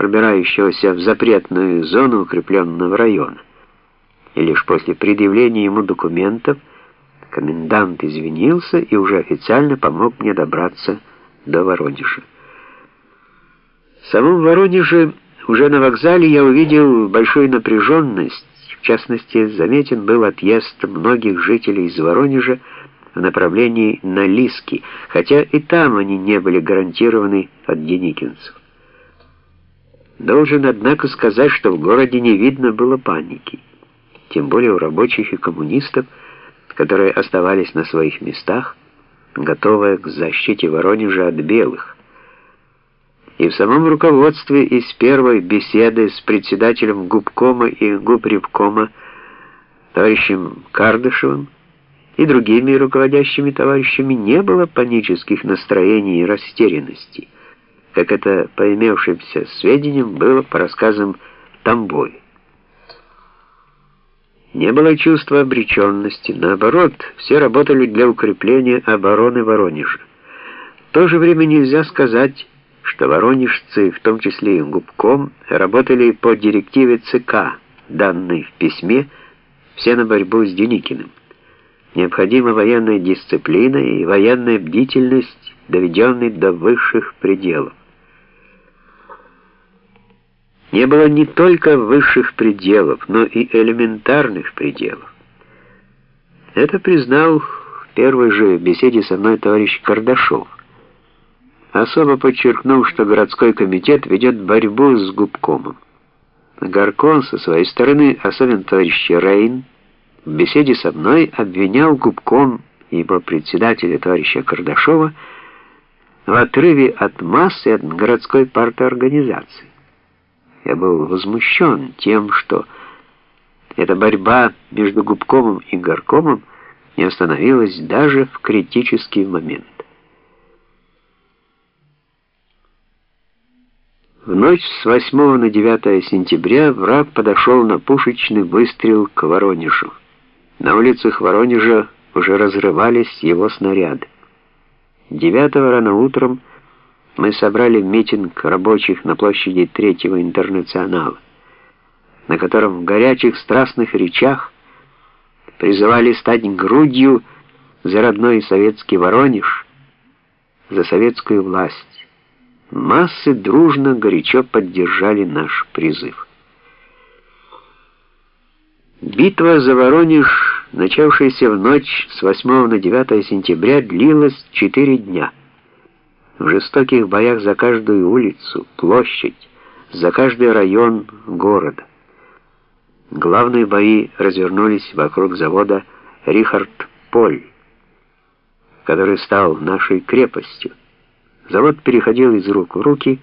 пробирающегося в запретную зону укрепленного района. И лишь после предъявления ему документов комендант извинился и уже официально помог мне добраться до Воронежа. В самом Воронеже, уже на вокзале, я увидел большую напряженность, в частности, заметен был отъезд многих жителей из Воронежа в направлении на Лиски, хотя и там они не были гарантированы от деникинцев. Должен, однако, сказать, что в городе не видно было паники, тем более у рабочих и коммунистов, которые оставались на своих местах, готовые к защите Воронежа от белых. И в самом руководстве из первой беседы с председателем губкома и губревкома товарищем Кардышевым и другими руководящими товарищами не было панических настроений и растерянности как это по имевшимся сведениям было по рассказам Тамбови. Не было чувства обреченности, наоборот, все работали для укрепления обороны Воронежа. В то же время нельзя сказать, что воронежцы, в том числе и губком, работали по директиве ЦК, данной в письме, все на борьбу с Деникиным. Необходима военная дисциплина и военная бдительность, доведенные до высших пределов. Не было не только высших пределов, но и элементарных пределов. Это признал в первой же беседе со мной товарищ Кардашов, особо подчеркнув, что городской комитет ведет борьбу с губкомом. Гаркон со своей стороны, особенно товарищ Рейн, в беседе со мной обвинял губком его председателя товарища Кардашова в отрыве от массы от городской парторганизации. Я был возмущен тем, что эта борьба между губкомом и горкомом не остановилась даже в критический момент. В ночь с 8 на 9 сентября враг подошел на пушечный выстрел к Воронежу. На улицах Воронежа уже разрывались его снаряды. 9 рано утром мы собрали митинг рабочих на площади Третьего Интернационала, на котором в горячих страстных речах призывали стать грудью за родной советский Воронеж, за советскую власть. Массы дружно, горячо поддержали наш призыв. Битва за Воронеж, начавшаяся в ночь с 8 на 9 сентября, длилась четыре дня. В жестоких боях за каждую улицу, площадь, за каждый район города. Главные бои развернулись вокруг завода Рихард Поль, который стал нашей крепостью. Завод переходил из рук в руки,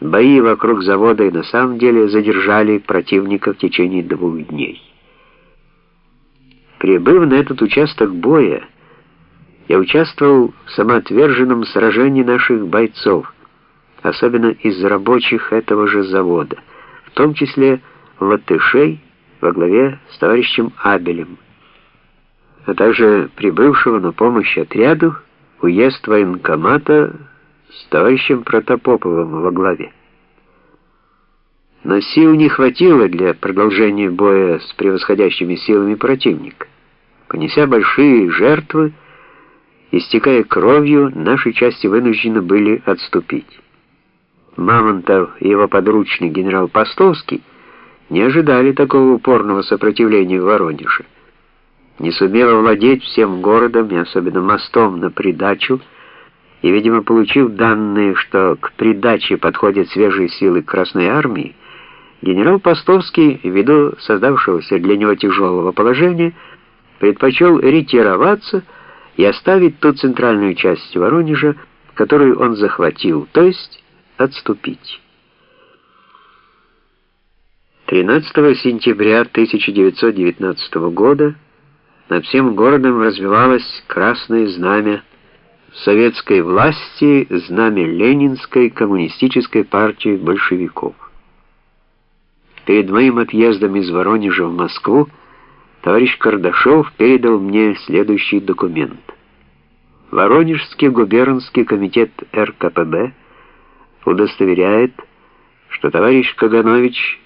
бои вокруг завода и на самом деле задержали противника в течение двух дней. Прибыв на этот участок боя, я участвовал в самоотверженном сражении наших бойцов, особенно из рабочих этого же завода, в том числе латышей во главе с товарищем Абелем, а также прибывшего на помощь отряду уезд военкомата с товарищем Протопоповым во главе. Но сил не хватило для продолжения боя с превосходящими силами противника. Понеся большие жертвы, Истекая кровью, наши части вынуждены были отступить. Мамонтов и его подручный генерал Постовский не ожидали такого упорного сопротивления в Воронеже. Не сумев овладеть всем городом и особенно мостом на придачу, и, видимо, получив данные, что к придаче подходят свежие силы Красной Армии, генерал Постовский, ввиду создавшегося для него тяжелого положения, предпочел ретироваться, и оставить ту центральную часть Воронежа, которую он захватил, то есть отступить. 13 сентября 1919 года над всем городом развивалось красное знамя советской власти, знамя Ленинской коммунистической партии большевиков. Перед моим отъездом из Воронежа в Москву товарищ Кардашов передал мне следующий документ. Воронежский губернский комитет РКПБ удостоверяет, что товарищ Каганович